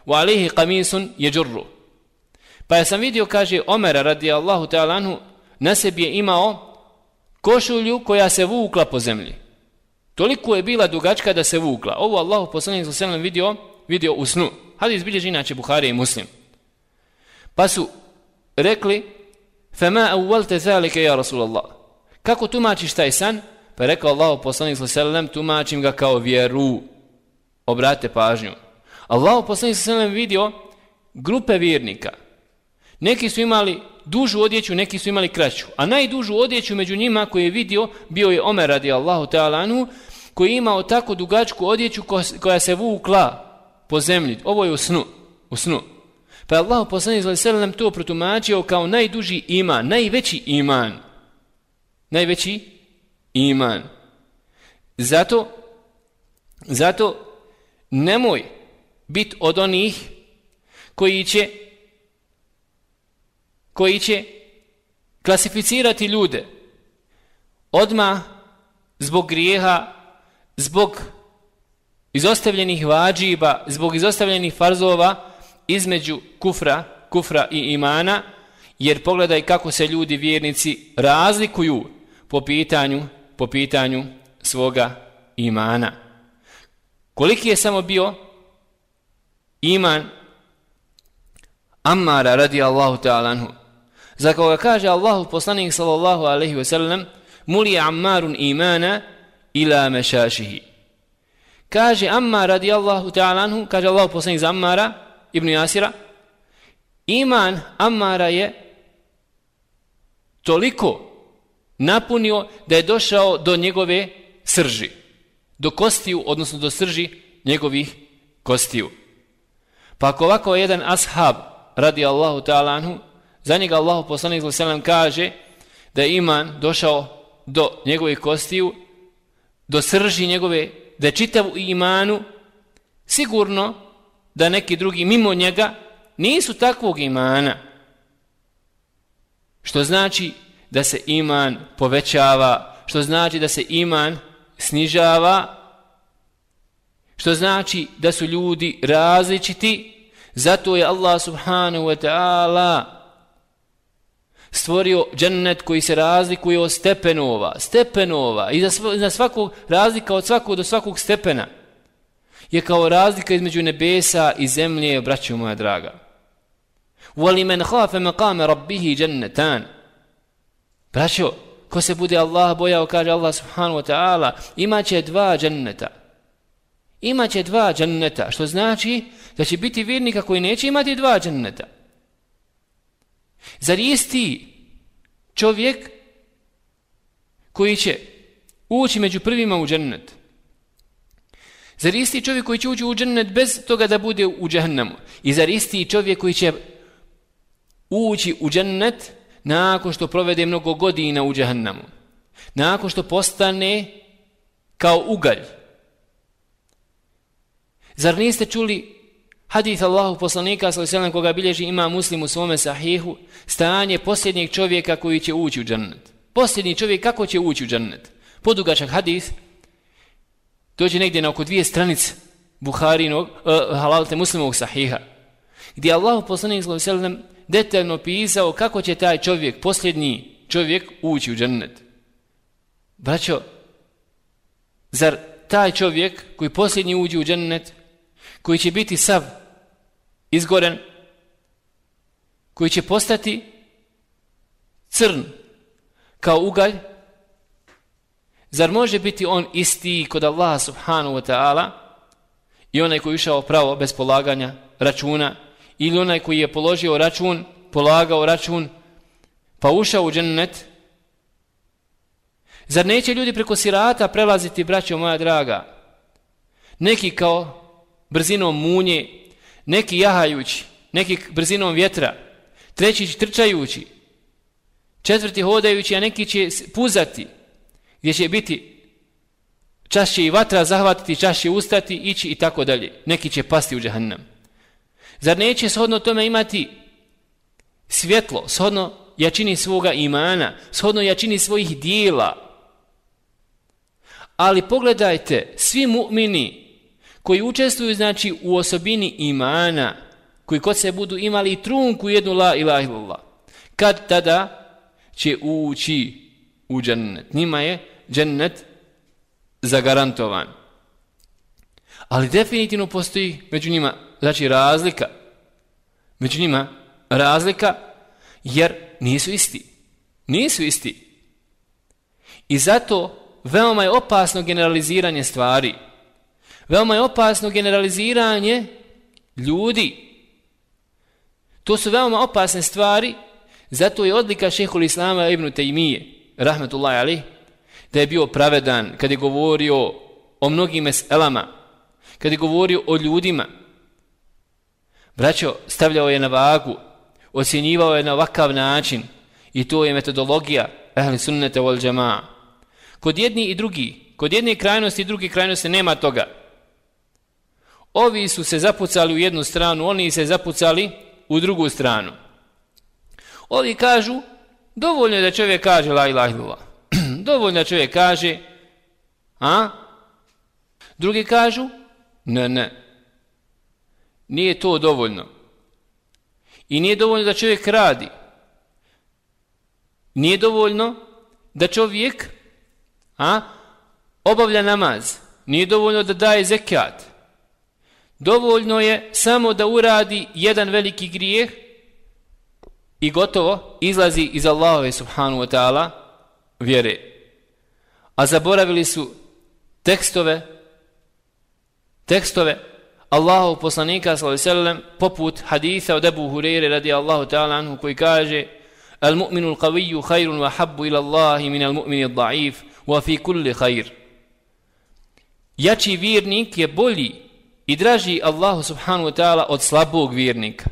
[SPEAKER 5] wa alihi qamisun jeđurru. Pa ja sam vidio, kaže Omer radi Allahu ta'ala anhu, na sebi je imao košulju koja se vukla po zemlji. Toliko je bila dugačka da se vukla. Ovo Allahu poslanik sa selam vidio, vidio u snu. Hadis bilježi inače Buhari i Muslim. Pa su rekli, fema ذَلِكَ يَا رَسُولَ اللَّهِ Kako tumačiš taj san? Pa je rekao Allah poslanik sa selam, tumačim ga kao vjeru. Obrate pažnju. Allah poslanik sa selam vidio grupe vjernika. Neki su imali dužu odjeću, neki su imali kraću. A najdužu odjeću među njima koji je vidio bio je Omer radi Allahu ta'ala anhu, koji je imao tako dugačku odjeću koja se vukla po zemlji. Ovo je u snu. U snu. Pa je Allah poslanik sallallahu to protumačio kao najduži iman, najveći iman. Najveći iman. Zato zato nemoj biti od onih koji će koji će klasificirati ljude odma zbog grijeha, zbog izostavljenih vađiba, zbog izostavljenih farzova, između kufra, kufra i imana, jer pogledaj kako se ljudi vjernici razlikuju po pitanju, po pitanju svoga imana. Koliki je samo bio iman Ammara radi Allahu ta'ala anhu. Za koga kaže Allahu poslanik sallallahu alaihi wa sallam Muli Ammarun imana ila mešašihi. Kaže Ammar radijallahu ta'ala anhu, kaže Allah poslanik za Ammara, ibn Jasira, iman Ammara je toliko napunio da je došao do njegove srži, do kostiju, odnosno do srži njegovih kostiju. Pa ako ovako jedan ashab radi Allahu ta'ala anhu, za njega Allahu poslanik sallam kaže da je iman došao do njegove kostiju, do srži njegove, da je čitav u imanu, sigurno da neki drugi mimo njega nisu takvog imana. Što znači da se iman povećava, što znači da se iman snižava, što znači da su ljudi različiti, zato je Allah subhanahu wa ta'ala stvorio džennet koji se razlikuje od stepenova, stepenova, i za svakog razlika od svakog do svakog stepena je kao razlika između nebesa i zemlje, braćo moja draga. Voli men hafe maqame rabbihi džennetan. Braćo, ko se bude Allah bojao, kaže Allah subhanahu wa ta'ala, imaće dva dženneta. Imaće dva dženneta, što znači da će biti vjernika koji neće imati dva dženneta. Zar isti čovjek koji će ući među prvima u džennet, Zar isti čovjek koji će ući u džennet bez toga da bude u džehennemu? I zar isti čovjek koji će ući u džennet nakon što provede mnogo godina u džehennemu? Nakon što postane kao ugalj? Zar niste čuli hadith Allahu poslanika sallallahu koga bilježi ima muslim u svome sahihu stanje posljednjeg čovjeka koji će ući u džennet? Posljednji čovjek kako će ući u džennet? Podugačak hadith dođe negdje na oko dvije stranice Buharinog, uh, halalte muslimovog sahiha, gdje Allah poslanik sallallahu alejhi ve detaljno pisao kako će taj čovjek, posljednji čovjek, ući u džennet. Braćo, zar taj čovjek koji posljednji uđe u džennet, koji će biti sav izgoren, koji će postati crn kao ugalj, Zar može biti on isti kod Allaha subhanahu wa ta'ala i onaj koji išao pravo bez polaganja računa ili onaj koji je položio račun, polagao račun pa ušao u džennet Zar neće ljudi preko sirata prelaziti, braćo moja draga? Neki kao brzinom munje, neki jahajući, neki brzinom vjetra, treći trčajući, četvrti hodajući, a neki će puzati, gdje će biti čašće i vatra zahvatiti, čašće ustati, ići i tako dalje. Neki će pasti u džahannam. Zar neće shodno tome imati svjetlo, shodno jačini svoga imana, shodno jačini svojih dijela. Ali pogledajte, svi mu'mini koji učestvuju znači u osobini imana, koji kod se budu imali trunku jednu la ilaha illallah, kad tada će ući u džennet. Njima je džennet zagarantovan. Ali definitivno postoji među njima, znači razlika, među njima razlika, jer nisu isti. Nisu isti. I zato veoma je opasno generaliziranje stvari. Veoma je opasno generaliziranje ljudi. To su veoma opasne stvari, zato je odlika šehhul Islama ibn Taymiye, rahmetullahi ali, da je bio pravedan kad je govorio o mnogim meselama, kad je govorio o ljudima. Braćo, stavljao je na vagu, ocjenjivao je na ovakav način i to je metodologija ehli sunnete wal džamaa. Kod jedni i drugi, kod jedne krajnosti i druge krajnosti nema toga. Ovi su se zapucali u jednu stranu, oni se zapucali u drugu stranu. Ovi kažu, dovoljno je da čovjek kaže la ilaha illallah. dovoljno da čovjek kaže, a? Drugi kažu, ne, ne. Nije to dovoljno. I nije dovoljno da čovjek radi. Nije dovoljno da čovjek a, obavlja namaz. Nije dovoljno da daje zekat. Dovoljno je samo da uradi jedan veliki grijeh i gotovo izlazi iz Allahove subhanu wa ta'ala vjere. A zaboravili su tekstove tekstove Allahov poslanika sallallahu poput hadisa od Abu Hurajre radijallahu ta'ala anhu koji kaže al mu'minu al qawiyyu khairun wa habbu ila Allahi min al mu'mini al da'if wa fi kulli khair Jači vjernik je bolji i draži Allahu subhanahu wa ta'ala od slabog vjernika.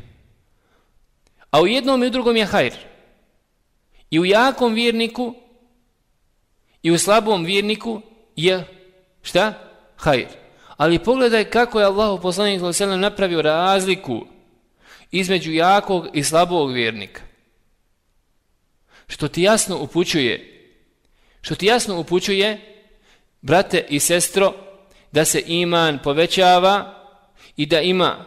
[SPEAKER 5] A u jednom i u drugom je hajr. I u jakom vjerniku i u slabom vjerniku je šta? Hajr. Ali pogledaj kako je Allah poslanik sallallahu napravio razliku između jakog i slabog vjernika. Što ti jasno upućuje što ti jasno upućuje brate i sestro da se iman povećava i da ima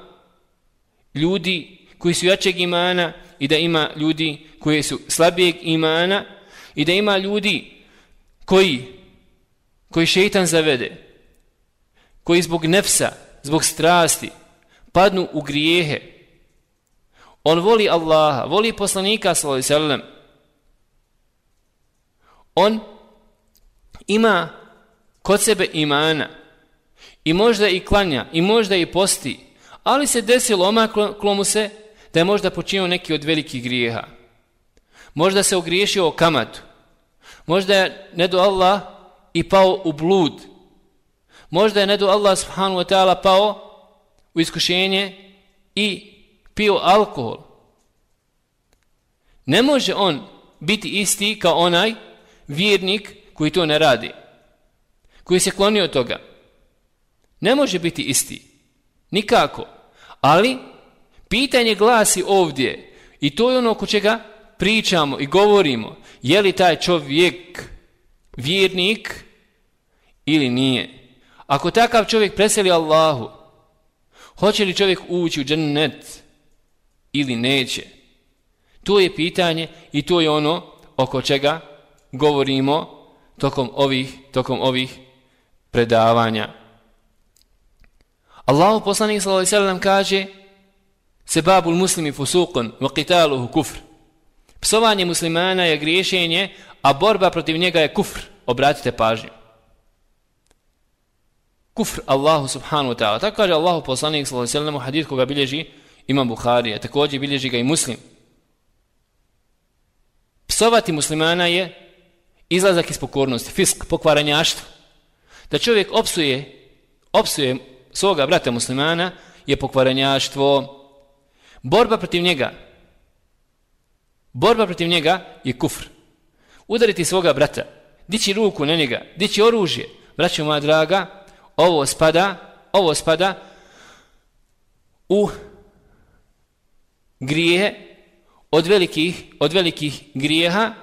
[SPEAKER 5] ljudi koji su jačeg imana i da ima ljudi koji su slabijeg imana i da ima ljudi koji koji šeitan zavede koji zbog nefsa, zbog strasti, padnu u grijehe. On voli Allaha, voli poslanika sallam. On ima kod sebe imana i možda i klanja i možda i posti, ali se desilo omaklo mu se da je možda počinio neki od velikih grijeha. Možda se ogriješio o kamatu. Možda je ne do Allah i pao u blud Možda je nedu Allah subhanahu wa ta'ala pao u iskušenje i pio alkohol. Ne može on biti isti kao onaj vjernik koji to ne radi. Koji se klonio toga. Ne može biti isti. Nikako. Ali, pitanje glasi ovdje, i to je ono oko čega pričamo i govorimo, je li taj čovjek vjernik ili nije. Ako takav čovjek preseli Allahu, hoće li čovjek ući u džennet ili neće? To je pitanje i to je ono oko čega govorimo tokom ovih, tokom ovih predavanja. Allahu poslanik sallallahu alejhi ve sellem kaže: "Sebabul muslimi fusuqun wa qitaluhu kufr." Psovanje muslimana je griješenje, a borba protiv njega je kufr. Obratite pažnju kufr Allahu subhanahu wa ta'ala. Tako kaže Allahu poslanik sallallahu alejhi ve sellem hadis koga bilježi Imam Buhari, a takođe bilježi ga i Muslim. Psovati muslimana je izlazak iz pokornosti, fisk, pokvaranjaštvo. Da čovjek opsuje, opsuje svoga brata muslimana je pokvaranjaštvo. Borba protiv njega, borba protiv njega je kufr. Udariti svoga brata, dići ruku na njega, dići oružje, braćo moja draga, ovo spada, ovo spada u grijehe od velikih, od velikih grijeha,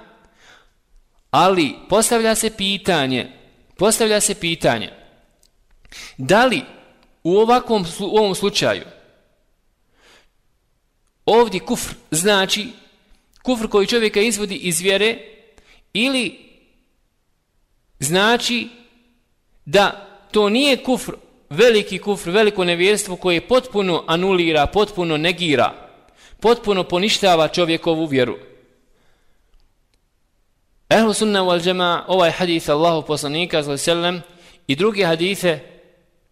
[SPEAKER 5] ali postavlja se pitanje, postavlja se pitanje, da li u ovakvom u ovom slučaju ovdje kufr znači kufr koji čovjeka izvodi iz vjere ili znači da to nije kufr, veliki kufr, veliko nevjerstvo koje potpuno anulira, potpuno negira, potpuno poništava čovjekovu vjeru. Ehlu sunna wal džema, ovaj hadith Allahu poslanika sallam, i drugi hadithe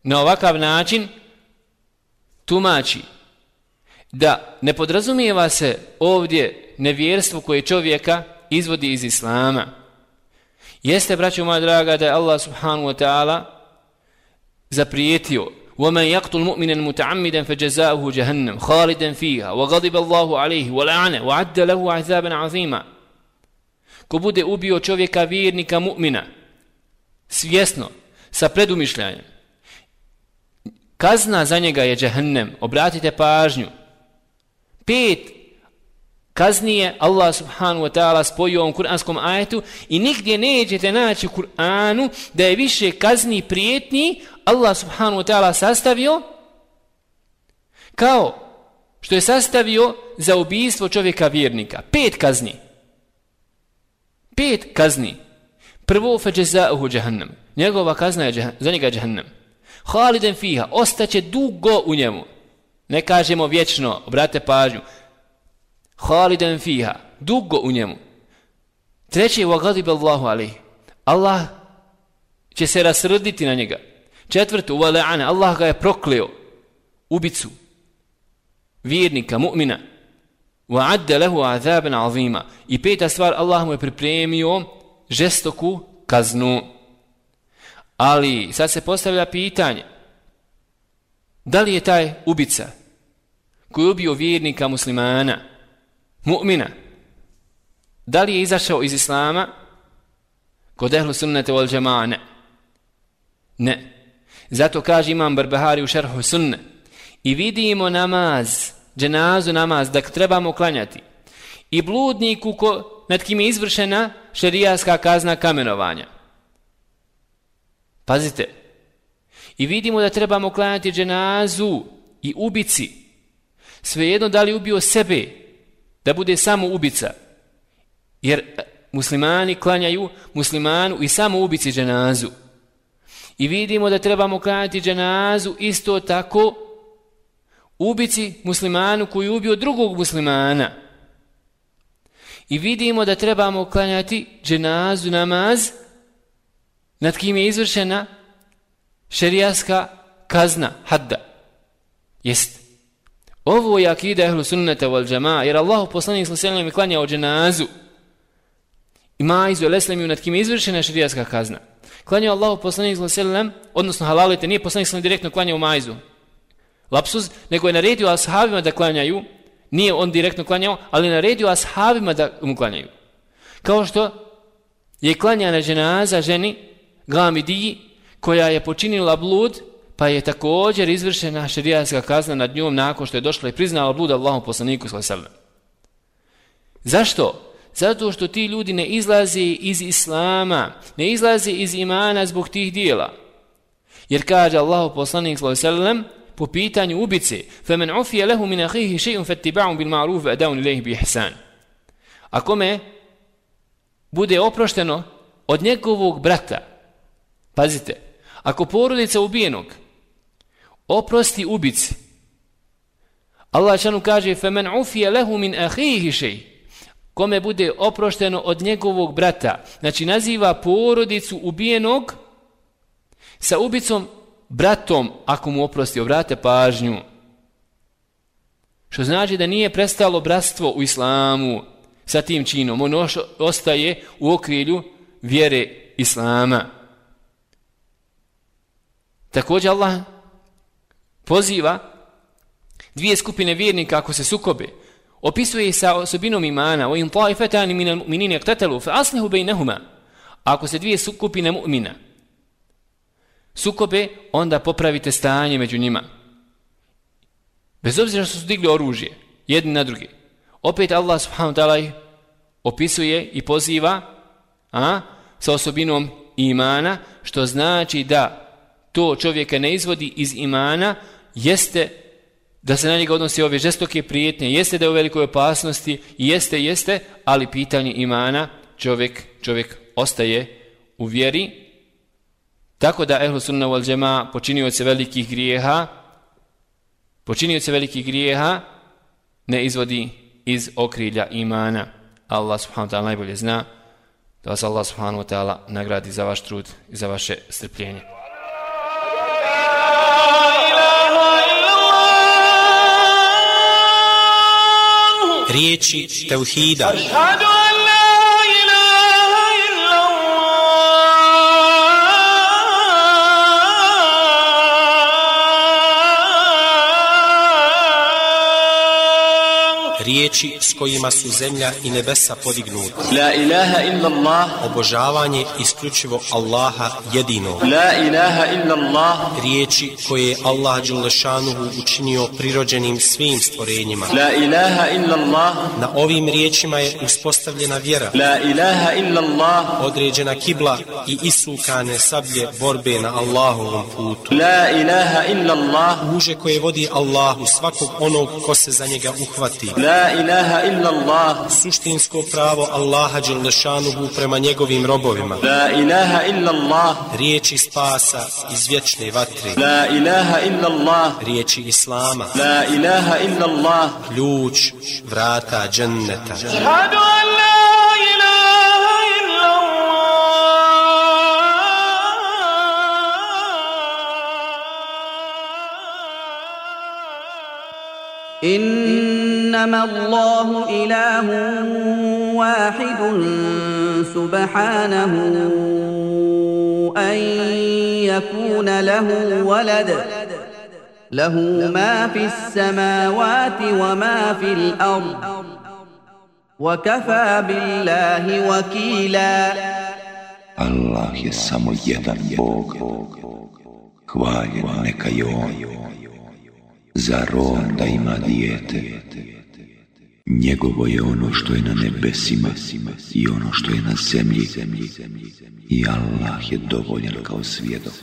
[SPEAKER 5] na ovakav način tumači da ne podrazumijeva se ovdje nevjerstvo koje čovjeka izvodi iz Islama. Jeste, braćo moja draga, da je Allah subhanahu wa ta'ala zaprijetio ومن يقتل مؤمنا متعمدا فجزاؤه جهنم خالدا فيها وغضب الله عليه ولعنه وعد له عذابا عظيما ko bude ubio čovjeka vjernika mu'mina svjesno sa predumišljanjem kazna za njega je džehennem obratite pažnju pet kaznije Allah subhanahu wa ta'ala spojio ovom kuranskom ajetu i nigdje nećete naći u Kur'anu da je više kazni prijetni Allah subhanahu wa ta'ala sastavio kao što je sastavio za ubijstvo čovjeka vjernika. Pet kazni. Pet kazni. Prvo fa jazauhu jahannam. Njegova kazna je za njega jahannam haliden fiha, ostaće dugo u njemu. Ne kažemo vječno, obrate pažnju. Haliden fiha, dugo u njemu. Treće, wa gadib Allahu alih. Allah će se rasrditi na njega. Četvrto, wa la'ana, Allah ga je prokleo. Ubicu. Vjernika, mu'mina. Wa adda lahu azaban azima. I peta stvar, Allah mu je pripremio žestoku kaznu. Ali sad se postavlja pitanje. Da li je taj ubica koji je ubio vjernika muslimana, mu'mina, da li je izašao iz islama kod ehlu sunnete wal džema'a? Ne. Ne. Zato kaže imam Barbahari u šerhu sunne. I vidimo namaz, dženazu namaz, da trebamo klanjati. I bludniku ko, nad kim je izvršena šerijaska kazna kamenovanja. Pazite. I vidimo da trebamo klanjati dženazu i ubici. Svejedno da li ubio sebe, da bude samo ubica. Jer muslimani klanjaju muslimanu i samo ubici dženazu. I vidimo da trebamo klanjati dženazu isto tako ubici muslimanu koji ubio drugog muslimana. I vidimo da trebamo klanjati dženazu namaz nad kim je izvršena šerijaska kazna, hadda. Jest. Ovo je akida ehlu sunnata wal džama'a, jer Allah poslanih sallam je klanjao dženazu i majzu, el-eslemiju nad kim je izvršena šerijaska kazna klanjao Allahu poslanik sallallahu alejhi ve odnosno halalite, nije poslanik sallallahu direktno klanjao majzu. Lapsus, nego je naredio ashabima da klanjaju, nije on direktno klanjao, ali naredio ashabima da mu klanjaju. Kao što je klanjana dženaza ženi Gamidiji, koja je počinila blud, pa je također izvršena šerijatska kazna nad njom nakon što je došla i priznala blud Allahu poslaniku sallallahu alejhi ve sellem. Zašto? Zato što ti ljudi ne izlaze iz islama, ne izlaze iz imana zbog tih dijela. Jer kaže Allah poslanik s.a.v. po pitanju ubice, فَمَنْ عُفِيَ لَهُ مِنْ أَخِيهِ شَيْءٌ فَتِّبَعُمْ بِالْمَعْرُوفِ وَأَدَوْنِ لَهِ بِحْسَانِ A kome bude oprošteno od njegovog brata, pazite, ako porodica ubijenog oprosti ubici, Allah šanu kaže فَمَنْ عُفِيَ لَهُ مِنْ أَخِيهِ شَيْءٌ kome bude oprošteno od njegovog brata. Znači naziva porodicu ubijenog sa ubicom bratom ako mu oprosti, obrate pažnju. Što znači da nije prestalo bratstvo u islamu sa tim činom. Ono ostaje u okrilju vjere Islama. Također Allah poziva dvije skupine vjernika ako se sukobe, opisuje sa osobinom imana, o im taifetani minal mu'minine ktetalu, fa aslihu bainahuma. Ako se dvije skupine mu'mina sukobe, onda popravite stanje među njima. Bez obzira što su digli oružje, jedni na drugi. Opet Allah subhanahu ta'ala opisuje i poziva a, sa osobinom imana, što znači da to čovjeka ne izvodi iz imana, jeste da se na njega odnosi ove žestoke prijetnje, jeste da je u velikoj opasnosti, jeste, jeste, ali pitanje imana čovjek, čovjek ostaje u vjeri. Tako da Ehlu Sunna wal Džema počinio se velikih grijeha, počinio se velikih grijeha, ne izvodi iz okrilja imana. Allah subhanahu wa ta'ala najbolje zna da vas Allah subhanahu wa ta'ala nagradi za vaš trud i za vaše strpljenje.
[SPEAKER 1] Riječi Teuhida.
[SPEAKER 2] Ašhadu
[SPEAKER 1] riječi s kojima su zemlja i nebesa podignuti.
[SPEAKER 6] La ilaha illa Allah.
[SPEAKER 1] Obožavanje isključivo Allaha jedino.
[SPEAKER 6] La ilaha illa Allah.
[SPEAKER 1] Riječi koje je Allah Đulešanuhu učinio prirođenim svim stvorenjima.
[SPEAKER 6] La ilaha illa Allah.
[SPEAKER 1] Na ovim riječima je uspostavljena vjera.
[SPEAKER 6] La ilaha illa Allah.
[SPEAKER 1] Određena kibla i isukane sablje borbe na Allahovom putu.
[SPEAKER 6] La ilaha illa Allah.
[SPEAKER 1] Muže koje vodi Allahu svakog onog ko se za njega uhvati.
[SPEAKER 6] La لا إله إلا الله
[SPEAKER 1] Suštinsko pravo Allaha Đelešanuhu prema njegovim robovima.
[SPEAKER 6] لا إله إلا الله
[SPEAKER 1] Riječi spasa iz vječne vatre.
[SPEAKER 6] لا إله إلا الله
[SPEAKER 1] Riječi Islama.
[SPEAKER 6] لا إله إلا الله
[SPEAKER 1] Ključ vrata dženneta.
[SPEAKER 2] Ašhadu an la ilaha illallah.
[SPEAKER 3] إنما الله إله واحد سبحانه أن يكون له ولد له ما في السماوات وما في الأرض وكفى بالله وكيلا
[SPEAKER 4] Allah je samo jedan Bog. Hvaljen. Zar ima dijete? Njegovo je ono što je na nebesima i ono što je na zemlji. I Allah je dovoljan kao svjedok.